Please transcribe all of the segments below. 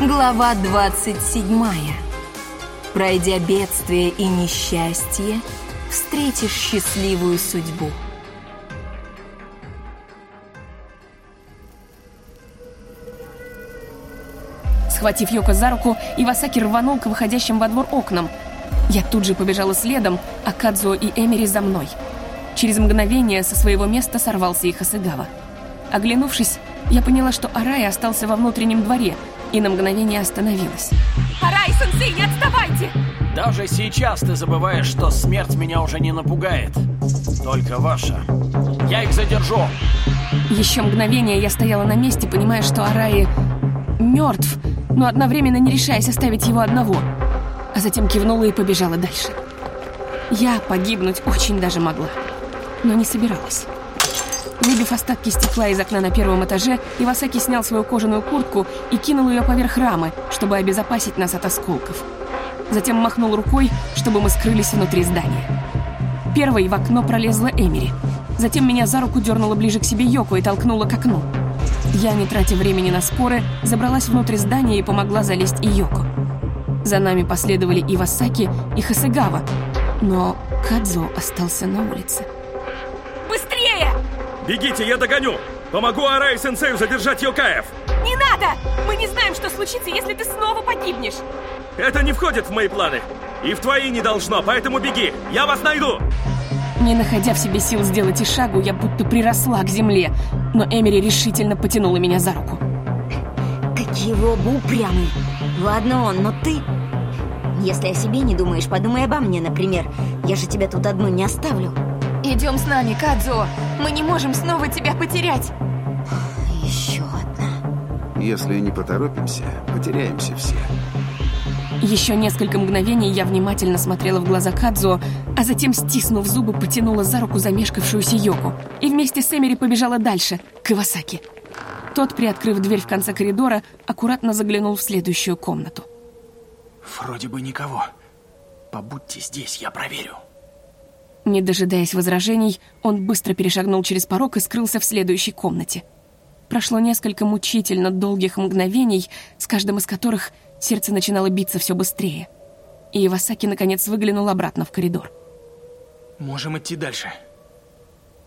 Глава 27. Пройдя бедствие и несчастье, встретишь счастливую судьбу. Схватив Йоко за руку, Ивасаки рванул к выходящим во двор окнам. Я тут же побежала следом, а Кадзо и Эмери за мной. Через мгновение со своего места сорвался и Хасыгава. Оглянувшись, я поняла, что Арай остался во внутреннем дворе и на мгновение остановилась. Арай-сенсей, не отставайте! Даже сейчас ты забываешь, что смерть меня уже не напугает. Только ваша. Я их задержу. Еще мгновение я стояла на месте, понимая, что Араи мертв, но одновременно не решаясь оставить его одного. А затем кивнула и побежала дальше. Я погибнуть очень даже могла, но не собиралась. Выбив остатки стекла из окна на первом этаже, Ивасаки снял свою кожаную куртку и кинул ее поверх рамы, чтобы обезопасить нас от осколков. Затем махнул рукой, чтобы мы скрылись внутри здания. Первой в окно пролезла Эмери. Затем меня за руку дернула ближе к себе Йоко и толкнула к окну. Я, не тратя времени на споры, забралась внутрь здания и помогла залезть и Йоко. За нами последовали Ивасаки и Хасыгава, но Кадзо остался на улице. Бегите, я догоню! Помогу Арай сенсею задержать Йокаев! Не надо! Мы не знаем, что случится, если ты снова погибнешь. Это не входит в мои планы. И в твои не должно, поэтому беги. Я вас найду! Не находя в себе сил сделать и шагу, я будто приросла к земле, но Эмери решительно потянула меня за руку. Какие вы оба упрямые. Ладно он, но ты... Если о себе не думаешь, подумай обо мне, например. Я же тебя тут одну не оставлю. Идем с нами, Кадзо. Мы не можем снова тебя потерять. Еще одна. Если не поторопимся, потеряемся все. Еще несколько мгновений я внимательно смотрела в глаза Кадзо, а затем, стиснув зубы, потянула за руку замешкавшуюся Йоку и вместе с Эмери побежала дальше, к Ивасаки. Тот, приоткрыв дверь в конце коридора, аккуратно заглянул в следующую комнату. Вроде бы никого. Побудьте здесь, я проверю. Не дожидаясь возражений, он быстро перешагнул через порог и скрылся в следующей комнате. Прошло несколько мучительно долгих мгновений, с каждым из которых сердце начинало биться все быстрее. И Ивасаки наконец выглянул обратно в коридор. Можем идти дальше.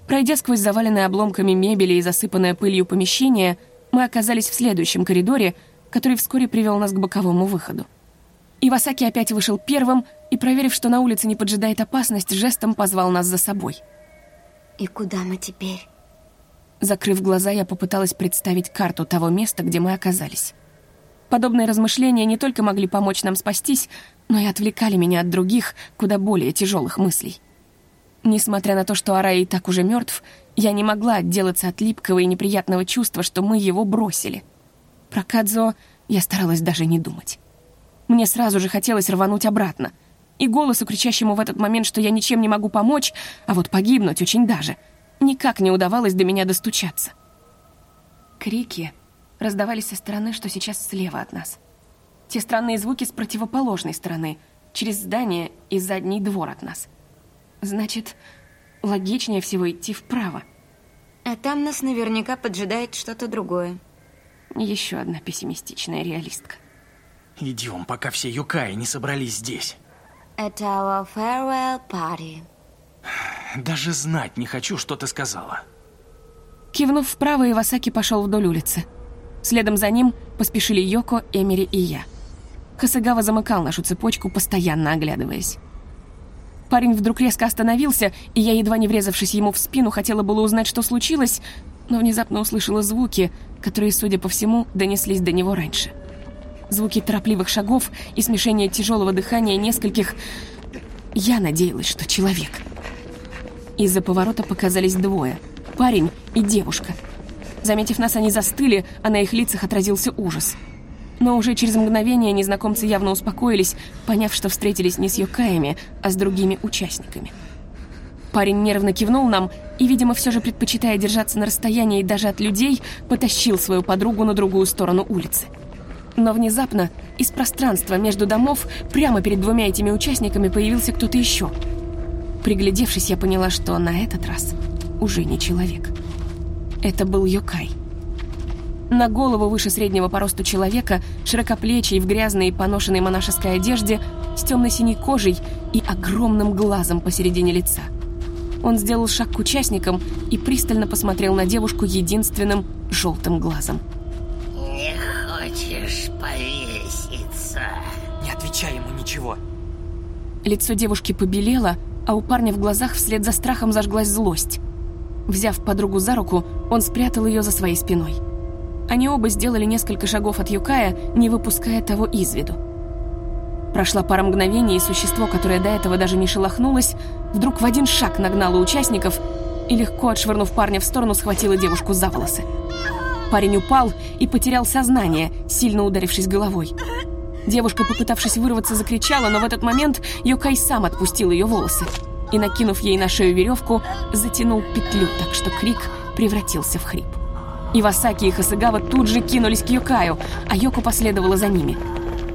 Пройдя сквозь заваленное обломками мебели и засыпанное пылью помещение, мы оказались в следующем коридоре, который вскоре привел нас к боковому выходу. Ивасаки опять вышел первым и, проверив, что на улице не поджидает опасность, жестом позвал нас за собой. И куда мы теперь? Закрыв глаза, я попыталась представить карту того места, где мы оказались. Подобные размышления не только могли помочь нам спастись, но и отвлекали меня от других, куда более тяжелых мыслей. Несмотря на то, что Арай и так уже мертв, я не могла отделаться от липкого и неприятного чувства, что мы его бросили. Про Кадзо я старалась даже не думать. Мне сразу же хотелось рвануть обратно. И голосу, кричащему в этот момент, что я ничем не могу помочь, а вот погибнуть очень даже, никак не удавалось до меня достучаться. Крики раздавались со стороны, что сейчас слева от нас. Те странные звуки с противоположной стороны, через здание и задний двор от нас. Значит, логичнее всего идти вправо. А там нас наверняка поджидает что-то другое. Еще одна пессимистичная реалистка. Идем, пока все юкаи не собрались здесь. Это our farewell party. Даже знать не хочу, что ты сказала. Кивнув вправо, Ивасаки пошел вдоль улицы. Следом за ним поспешили Йоко, Эмери и я. Хасагава замыкал нашу цепочку, постоянно оглядываясь. Парень вдруг резко остановился, и я, едва не врезавшись ему в спину, хотела было узнать, что случилось, но внезапно услышала звуки, которые, судя по всему, донеслись до него раньше. Звуки торопливых шагов и смешение тяжелого дыхания нескольких... Я надеялась, что человек. Из-за поворота показались двое. Парень и девушка. Заметив нас, они застыли, а на их лицах отразился ужас. Но уже через мгновение незнакомцы явно успокоились, поняв, что встретились не с Йокаями, а с другими участниками. Парень нервно кивнул нам и, видимо, все же предпочитая держаться на расстоянии даже от людей, потащил свою подругу на другую сторону улицы. Но внезапно из пространства между домов прямо перед двумя этими участниками появился кто-то еще. Приглядевшись, я поняла, что на этот раз уже не человек. Это был Йокай. На голову выше среднего по росту человека, широкоплечий в грязной и поношенной монашеской одежде, с темно-синей кожей и огромным глазом посередине лица. Он сделал шаг к участникам и пристально посмотрел на девушку единственным желтым глазом. Лицо девушки побелело, а у парня в глазах вслед за страхом зажглась злость. Взяв подругу за руку, он спрятал ее за своей спиной. Они оба сделали несколько шагов от Юкая, не выпуская того из виду. Прошла пара мгновений, и существо, которое до этого даже не шелохнулось, вдруг в один шаг нагнало участников и, легко отшвырнув парня в сторону, схватило девушку за волосы. Парень упал и потерял сознание, сильно ударившись головой. Девушка, попытавшись вырваться, закричала, но в этот момент Юкай сам отпустил ее волосы и, накинув ей на шею веревку, затянул петлю, так что крик превратился в хрип. Ивасаки и Хасыгава тут же кинулись к Юкаю, а Йоко последовала за ними.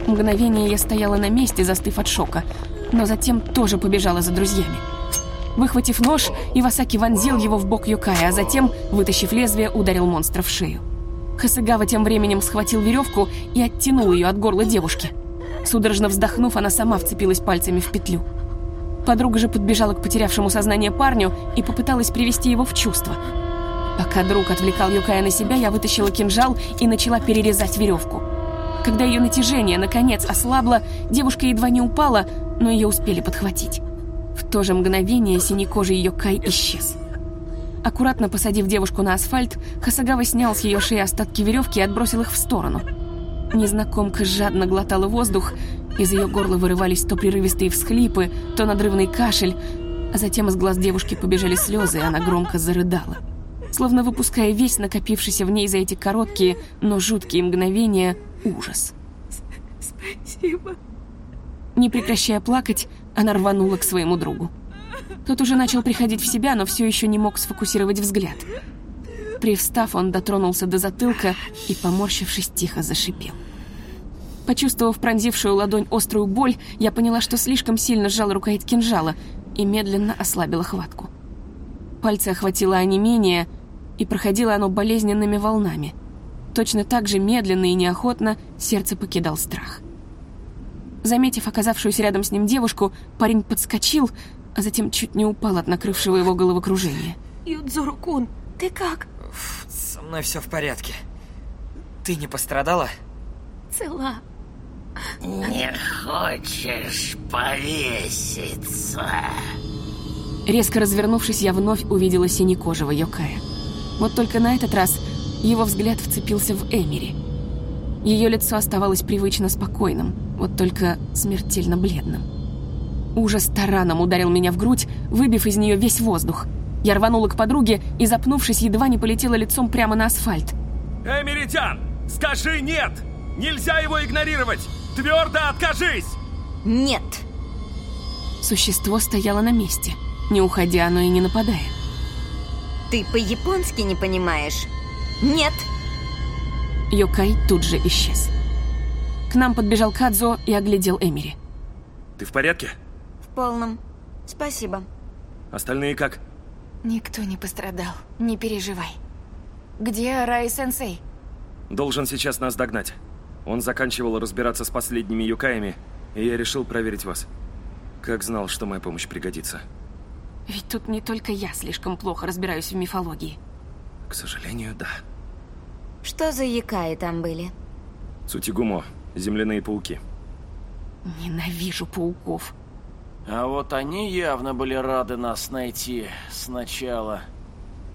Мгновение я стояла на месте, застыв от шока, но затем тоже побежала за друзьями. Выхватив нож, Ивасаки вонзил его в бок Юкая, а затем, вытащив лезвие, ударил монстра в шею. Хасыгава тем временем схватил веревку и оттянул ее от горла девушки. Судорожно вздохнув, она сама вцепилась пальцами в петлю. Подруга же подбежала к потерявшему сознание парню и попыталась привести его в чувство. Пока друг отвлекал Юкая на себя, я вытащила кинжал и начала перерезать веревку. Когда ее натяжение, наконец, ослабло, девушка едва не упала, но ее успели подхватить. В то же мгновение синекожий Йокай исчез. Аккуратно посадив девушку на асфальт, Хасагава снял с ее шеи остатки веревки и отбросил их в сторону. Незнакомка жадно глотала воздух, из ее горла вырывались то прерывистые всхлипы, то надрывный кашель, а затем из глаз девушки побежали слезы, и она громко зарыдала. Словно выпуская весь накопившийся в ней за эти короткие, но жуткие мгновения ужас. Спасибо. Не прекращая плакать, она рванула к своему другу. Тот уже начал приходить в себя, но все еще не мог сфокусировать взгляд. Привстав, он дотронулся до затылка и, поморщившись, тихо зашипел. Почувствовав пронзившую ладонь острую боль, я поняла, что слишком сильно сжал рукоять кинжала и медленно ослабила хватку. Пальцы охватило онемение, и проходило оно болезненными волнами. Точно так же медленно и неохотно сердце покидал страх. Заметив оказавшуюся рядом с ним девушку, парень подскочил, а затем чуть не упал от накрывшего его головокружения. Юдзору-кун, ты как? Со мной все в порядке. Ты не пострадала? Цела. Не хочешь повеситься? Резко развернувшись, я вновь увидела синекожего Йокая. Вот только на этот раз его взгляд вцепился в Эмери. Ее лицо оставалось привычно спокойным, вот только смертельно бледным. Ужас тараном ударил меня в грудь, выбив из нее весь воздух. Я рванула к подруге и, запнувшись, едва не полетела лицом прямо на асфальт. Эмеритян, скажи нет! Нельзя его игнорировать! Твердо откажись! Нет. Существо стояло на месте, не уходя, но и не нападая. Ты по-японски не понимаешь? Нет. Йокай тут же исчез. К нам подбежал Кадзо и оглядел Эмери. Ты в порядке? Полном. Спасибо. Остальные как? Никто не пострадал. Не переживай. Где Рай-сенсей? Должен сейчас нас догнать. Он заканчивал разбираться с последними юкаями, и я решил проверить вас. Как знал, что моя помощь пригодится. Ведь тут не только я слишком плохо разбираюсь в мифологии. К сожалению, да. Что за якаи там были? Цутигумо, земляные пауки. Ненавижу пауков. А вот они явно были рады нас найти сначала.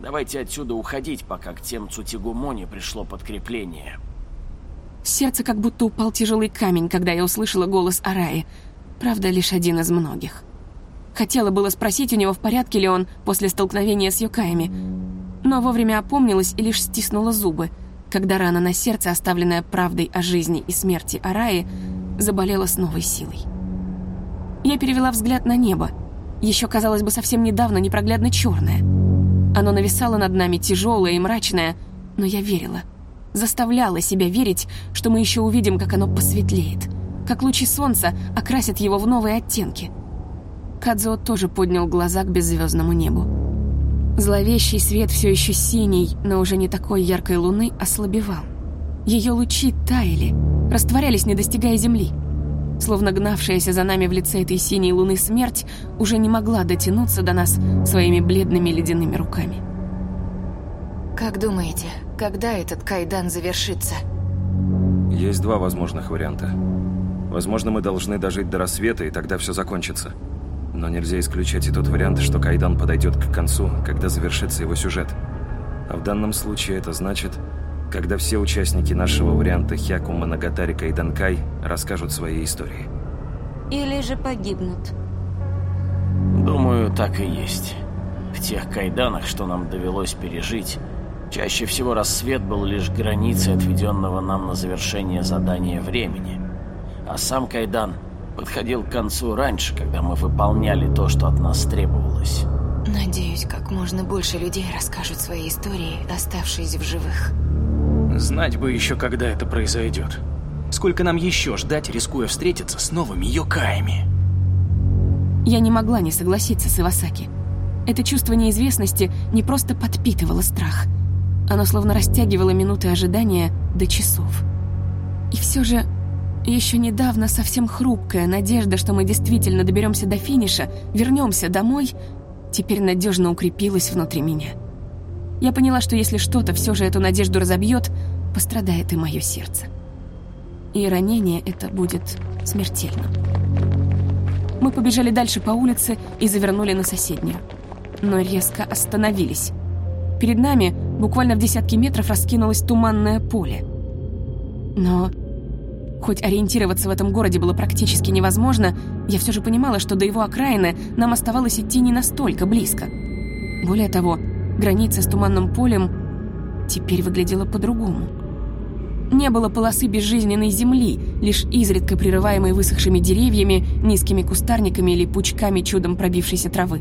Давайте отсюда уходить, пока к тем Цутигумо не пришло подкрепление. Сердце как будто упал тяжелый камень, когда я услышала голос Араи. Правда, лишь один из многих. Хотела было спросить у него, в порядке ли он после столкновения с Йокаями, но вовремя опомнилась и лишь стиснула зубы, когда рана на сердце, оставленная правдой о жизни и смерти Араи, заболела с новой силой. Я перевела взгляд на небо. Еще, казалось бы, совсем недавно непроглядно черное. Оно нависало над нами тяжелое и мрачное, но я верила. Заставляла себя верить, что мы еще увидим, как оно посветлеет, как лучи солнца окрасят его в новые оттенки. Кадзо тоже поднял глаза к беззвездному небу. Зловещий свет все еще синий, но уже не такой яркой луны, ослабевал. Ее лучи таяли, растворялись, не достигая земли. Словно гнавшаяся за нами в лице этой синей луны смерть уже не могла дотянуться до нас своими бледными ледяными руками. Как думаете, когда этот кайдан завершится? Есть два возможных варианта. Возможно, мы должны дожить до рассвета, и тогда все закончится. Но нельзя исключать и тот вариант, что Кайдан подойдет к концу, когда завершится его сюжет. А в данном случае это значит, когда все участники нашего варианта Хяку Манагатари Кайданкай расскажут свои истории. Или же погибнут. Думаю, так и есть. В тех кайданах, что нам довелось пережить, чаще всего рассвет был лишь границей отведенного нам на завершение задания времени. А сам кайдан подходил к концу раньше, когда мы выполняли то, что от нас требовалось. Надеюсь, как можно больше людей расскажут свои истории, оставшись в живых. Знать бы еще, когда это произойдет. Сколько нам еще ждать, рискуя встретиться с новыми Йокаями? Я не могла не согласиться с Ивасаки. Это чувство неизвестности не просто подпитывало страх. Оно словно растягивало минуты ожидания до часов. И все же, еще недавно совсем хрупкая надежда, что мы действительно доберемся до финиша, вернемся домой, теперь надежно укрепилась внутри меня. Я поняла, что если что-то все же эту надежду разобьет, пострадает и мое сердце. И ранение это будет смертельным. Мы побежали дальше по улице и завернули на соседнюю. Но резко остановились. Перед нами, буквально в десятки метров, раскинулось туманное поле. Но, хоть ориентироваться в этом городе было практически невозможно, я все же понимала, что до его окраины нам оставалось идти не настолько близко. Более того, граница с туманным полем теперь выглядела по-другому. Не было полосы безжизненной земли, лишь изредка прерываемой высохшими деревьями, низкими кустарниками или пучками чудом пробившейся травы.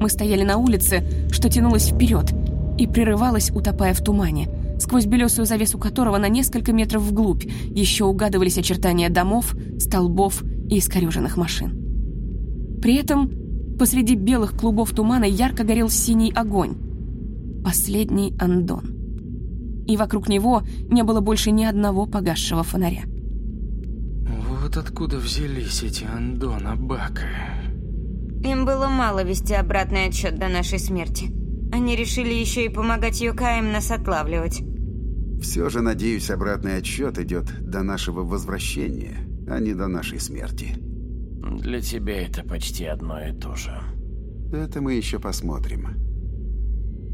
Мы стояли на улице, что тянулась вперед, и прерывалась, утопая в тумане, сквозь белесую завесу которого на несколько метров вглубь еще угадывались очертания домов, столбов и искореженных машин. При этом посреди белых клубов тумана ярко горел синий огонь. Последний Андон и вокруг него не было больше ни одного погасшего фонаря. Вот откуда взялись эти Андона Бака. Им было мало вести обратный отсчет до нашей смерти. Они решили еще и помогать Йокаям нас отлавливать. Все же, надеюсь, обратный отсчет идет до нашего возвращения, а не до нашей смерти. Для тебя это почти одно и то же. Это мы еще посмотрим.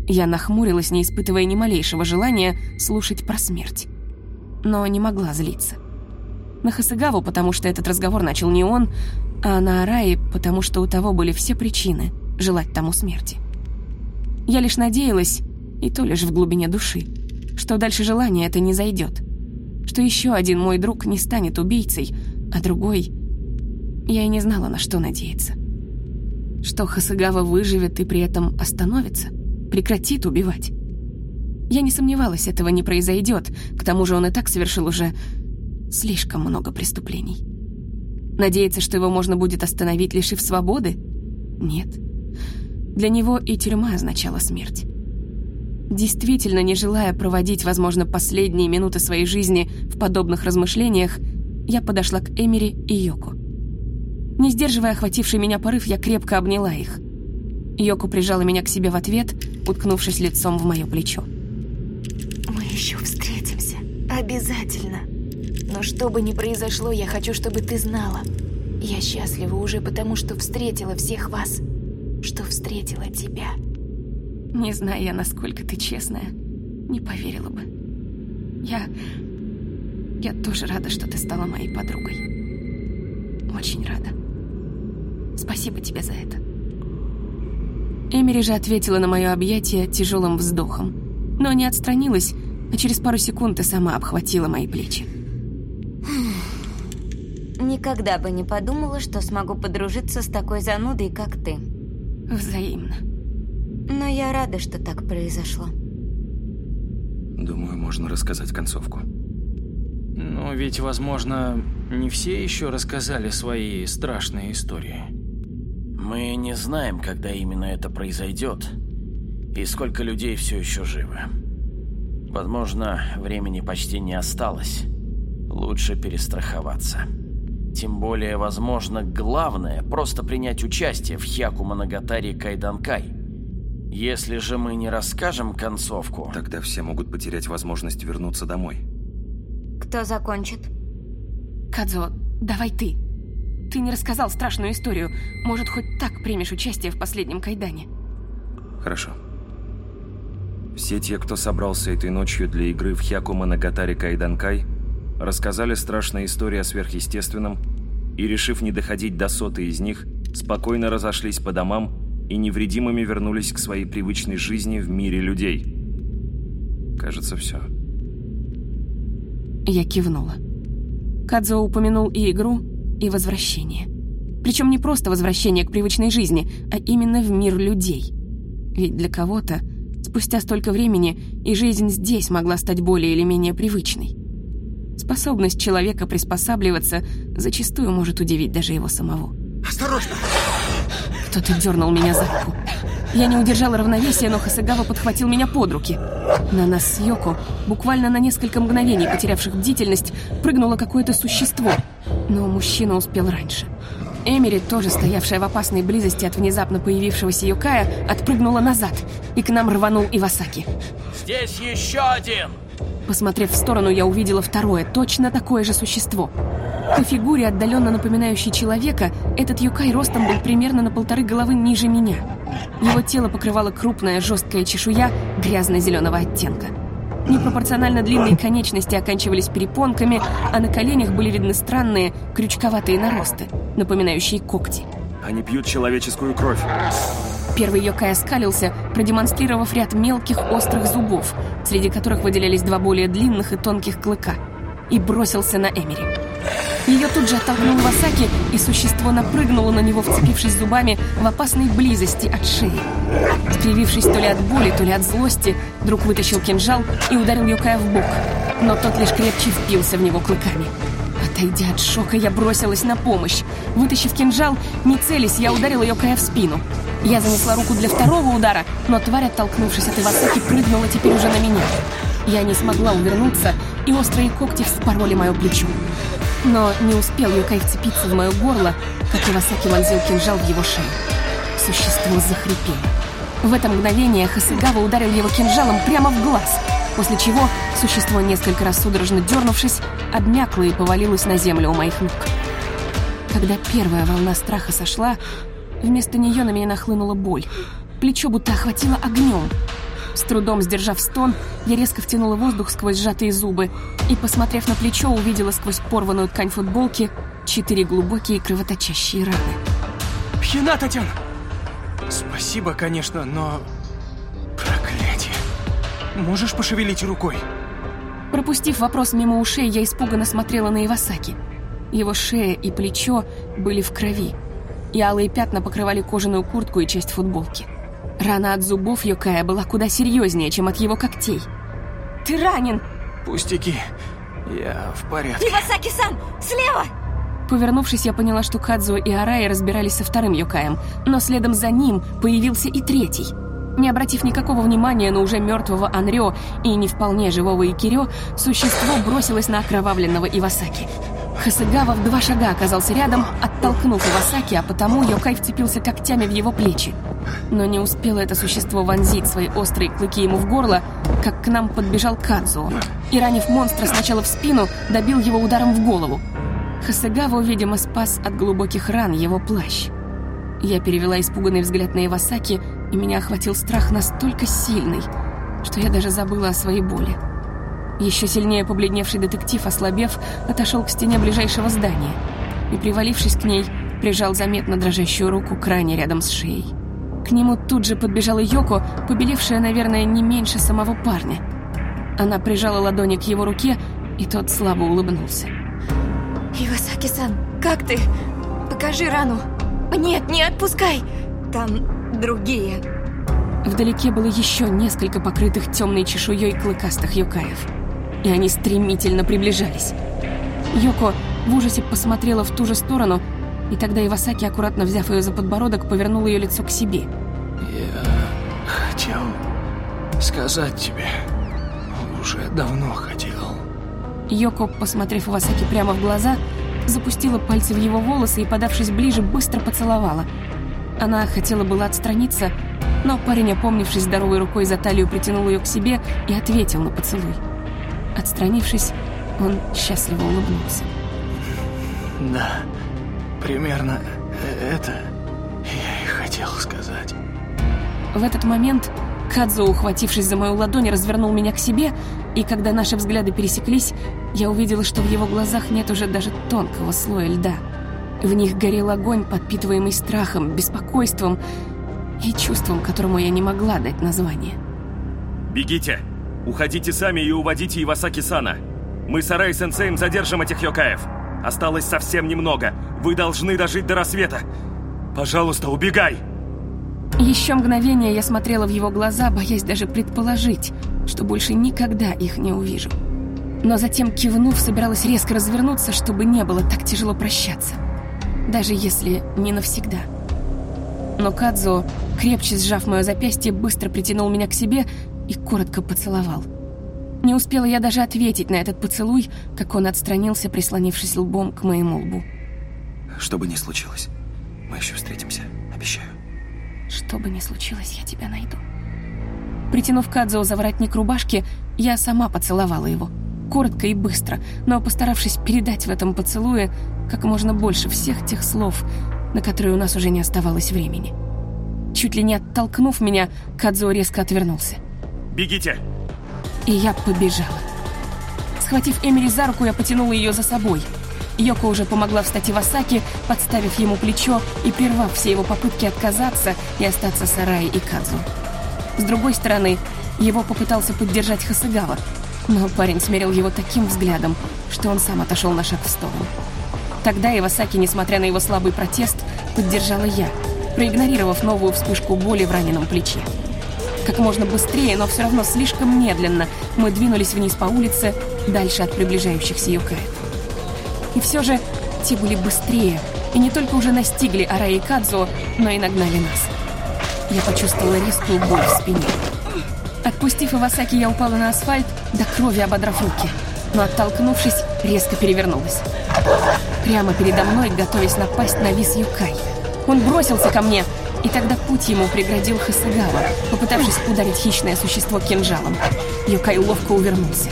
Я нахмурилась, не испытывая ни малейшего желания слушать про смерть. Но не могла злиться. На Хасагаву, потому что этот разговор начал не он, а на Араи, потому что у того были все причины желать тому смерти. Я лишь надеялась, и то лишь в глубине души, что дальше желания это не зайдет, что еще один мой друг не станет убийцей, а другой... Я и не знала, на что надеяться. Что Хасагава выживет и при этом остановится — прекратит убивать. Я не сомневалась, этого не произойдет, к тому же он и так совершил уже слишком много преступлений. Надеяться, что его можно будет остановить, лишив свободы? Нет. Для него и тюрьма означала смерть. Действительно, не желая проводить, возможно, последние минуты своей жизни в подобных размышлениях, я подошла к Эмери и Йоку. Не сдерживая охвативший меня порыв, я крепко обняла их. Йоку прижала меня к себе в ответ, уткнувшись лицом в мое плечо. «Мы еще встретимся. Обязательно. Но что бы ни произошло, я хочу, чтобы ты знала. Я счастлива уже потому, что встретила всех вас. Что встретила тебя». Не знаю я, насколько ты честная, не поверила бы. Я... Я тоже рада, что ты стала моей подругой. Очень рада. Спасибо тебе за это. Эмери же ответила на мое объятие тяжелым вздохом, но не отстранилась, а через пару секунд и сама обхватила мои плечи. Никогда бы не подумала, что смогу подружиться с такой занудой, как ты. Взаимно. Но я рада, что так произошло. Думаю, можно рассказать концовку. Но ведь, возможно, не все еще рассказали свои страшные истории. Мы не знаем, когда именно это произойдет. И сколько людей все еще живы. Возможно, времени почти не осталось. Лучше перестраховаться. Тем более, возможно, главное – просто принять участие в Хьяку Моногатари Кайданкай. Если же мы не расскажем концовку... Тогда все могут потерять возможность вернуться домой. Кто закончит? Кадзо, давай ты. Ты не рассказал страшную историю. Может, хоть так примешь участие в последнем кайдане? Хорошо. Все те, кто собрался этой ночью для игры в Хьяку Моногатари Кайданкай, рассказали страшные истории о сверхъестественном и, решив не доходить до соты из них, спокойно разошлись по домам и невредимыми вернулись к своей привычной жизни в мире людей. Кажется, все. Я кивнула. Кадзо упомянул и игру, и возвращение. Причем не просто возвращение к привычной жизни, а именно в мир людей. Ведь для кого-то спустя столько времени и жизнь здесь могла стать более или менее привычной. Способность человека приспосабливаться зачастую может удивить даже его самого. Осторожно! Кто-то дернул меня за руку. Я не удержала равновесия, но Хасагава подхватил меня под руки. На нас с Йоко, буквально на несколько мгновений потерявших бдительность, прыгнуло какое-то существо. Но мужчина успел раньше. Эмери, тоже стоявшая в опасной близости от внезапно появившегося Юкая, отпрыгнула назад, и к нам рванул Ивасаки. «Здесь еще один!» Посмотрев в сторону, я увидела второе, точно такое же существо. По фигуре, отдаленно напоминающей человека, этот Юкай ростом был примерно на полторы головы ниже меня. Его тело покрывала крупная жесткая чешуя грязно-зеленого оттенка. Непропорционально длинные конечности оканчивались перепонками, а на коленях были видны странные крючковатые наросты, напоминающие когти. Они пьют человеческую кровь. Первый Йокай оскалился, продемонстрировав ряд мелких острых зубов, среди которых выделялись два более длинных и тонких клыка, и бросился на Эмери. Ее тут же оттолкнул Васаки, и существо напрыгнуло на него, вцепившись зубами в опасной близости от шеи. Скривившись то ли от боли, то ли от злости, друг вытащил кинжал и ударил Йокая в бок, но тот лишь крепче впился в него клыками. Отойдя от шока, я бросилась на помощь. Вытащив кинжал, не целясь, я ударила Йокая в спину. Я занесла руку для второго удара, но тварь, оттолкнувшись от Ивасаки, прыгнула теперь уже на меня. Я не смогла увернуться, и острые когти вспороли мое плечо. Но не успел Юкай вцепиться в мое горло, как Ивасаки вонзил кинжал в его шею. Существо захрипело. В это мгновение Хасыгава ударил его кинжалом прямо в глаз, после чего существо, несколько раз судорожно дернувшись, обмякло и повалилось на землю у моих ног. Когда первая волна страха сошла, вместо нее на меня нахлынула боль. Плечо будто охватило огнем. С трудом сдержав стон, я резко втянула воздух сквозь сжатые зубы и, посмотрев на плечо, увидела сквозь порванную ткань футболки четыре глубокие кровоточащие раны. Хина, Татьяна! Спасибо, конечно, но... Проклятие. Можешь пошевелить рукой? Пропустив вопрос мимо ушей, я испуганно смотрела на Ивасаки. Его шея и плечо были в крови, и алые пятна покрывали кожаную куртку и часть футболки. Рана от зубов Йокая была куда серьезнее, чем от его когтей. «Ты ранен!» Пустяки. Я в порядке. Ивасаки-сан, слева! Повернувшись, я поняла, что Кадзо и Араи разбирались со вторым Йокаем, но следом за ним появился и третий. Не обратив никакого внимания на уже мертвого Анрё и не вполне живого Икирё, существо бросилось на окровавленного Ивасаки. Хасыгава в два шага оказался рядом, оттолкнув Ивасаки, а потому Йокай вцепился когтями в его плечи. Но не успело это существо вонзить свои острые клыки ему в горло, как к нам подбежал Кадзуо. И, ранив монстра сначала в спину, добил его ударом в голову. Хасагава, видимо, спас от глубоких ран его плащ. Я перевела испуганный взгляд на Ивасаки, и меня охватил страх настолько сильный, что я даже забыла о своей боли. Еще сильнее побледневший детектив, ослабев, отошел к стене ближайшего здания и, привалившись к ней, прижал заметно дрожащую руку к ране рядом с шеей. К нему тут же подбежала Йоко, побелевшая, наверное, не меньше самого парня. Она прижала ладони к его руке, и тот слабо улыбнулся. Ивасаки-сан, как ты? Покажи рану. Нет, не отпускай. Там другие. Вдалеке было еще несколько покрытых темной чешуей клыкастых юкаев. И они стремительно приближались. Йоко в ужасе посмотрела в ту же сторону, и тогда Ивасаки, аккуратно взяв ее за подбородок, повернул ее лицо к себе. Я хотел сказать тебе. Уже давно хотел. Йоко, посмотрев Ивасаки прямо в глаза, запустила пальцы в его волосы и, подавшись ближе, быстро поцеловала. Она хотела было отстраниться, но парень, опомнившись здоровой рукой за талию, притянул ее к себе и ответил на поцелуй. Отстранившись, он счастливо улыбнулся. Да, примерно это я и хотел сказать. В этот момент Кадзо, ухватившись за мою ладонь, развернул меня к себе, и когда наши взгляды пересеклись, я увидела, что в его глазах нет уже даже тонкого слоя льда. В них горел огонь, подпитываемый страхом, беспокойством и чувством, которому я не могла дать название. «Бегите! Уходите сами и уводите Ивасаки-сана! Мы с Арай-сенсеем задержим этих йокаев! Осталось совсем немного! Вы должны дожить до рассвета! Пожалуйста, убегай!» Еще мгновение я смотрела в его глаза, боясь даже предположить, что больше никогда их не увижу. Но затем, кивнув, собиралась резко развернуться, чтобы не было так тяжело прощаться. Даже если не навсегда. Но Кадзо, крепче сжав мое запястье, быстро притянул меня к себе и коротко поцеловал. Не успела я даже ответить на этот поцелуй, как он отстранился, прислонившись лбом к моему лбу. Что бы ни случилось, мы еще встретимся, обещаю. Что бы ни случилось, я тебя найду. Притянув Кадзо за воротник рубашки, я сама поцеловала его. Коротко и быстро, но постаравшись передать в этом поцелуе как можно больше всех тех слов, на которые у нас уже не оставалось времени. Чуть ли не оттолкнув меня, Кадзо резко отвернулся. «Бегите!» И я побежала. Схватив Эмили за руку, я потянула ее за собой. Йоко уже помогла встать Ивасаки, подставив ему плечо и прервав все его попытки отказаться и остаться с Араей и Кадзу. С другой стороны, его попытался поддержать Хасыгава, но парень смерил его таким взглядом, что он сам отошел на шаг в сторону. Тогда Ивасаки, несмотря на его слабый протест, поддержала я, проигнорировав новую вспышку боли в раненом плече. Как можно быстрее, но все равно слишком медленно мы двинулись вниз по улице, дальше от приближающихся юкаев. И все же те были быстрее, и не только уже настигли Араи и Кадзо, но и нагнали нас. Я почувствовала резкую боль в спине. Отпустив Ивасаки, я упала на асфальт, до крови ободрав руки, но, оттолкнувшись, резко перевернулась. Прямо передо мной, готовясь напасть, навис Юкай. Он бросился ко мне, и тогда путь ему преградил Хасагава, попытавшись ударить хищное существо кинжалом. Юкай ловко увернулся.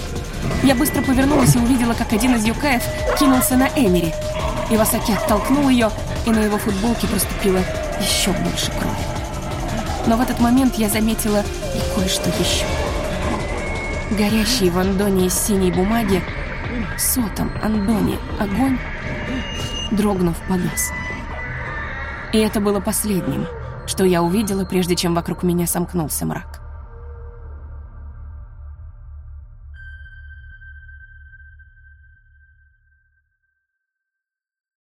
Я быстро повернулась и увидела, как один из юкаев кинулся на Эмери. Ивасаки оттолкнул ее, и на его футболке проступило еще больше крови. Но в этот момент я заметила и кое-что еще. Горящий в Андоне из синей бумаги сотом Андоне огонь, дрогнув, погас. И это было последним, что я увидела, прежде чем вокруг меня сомкнулся мрак.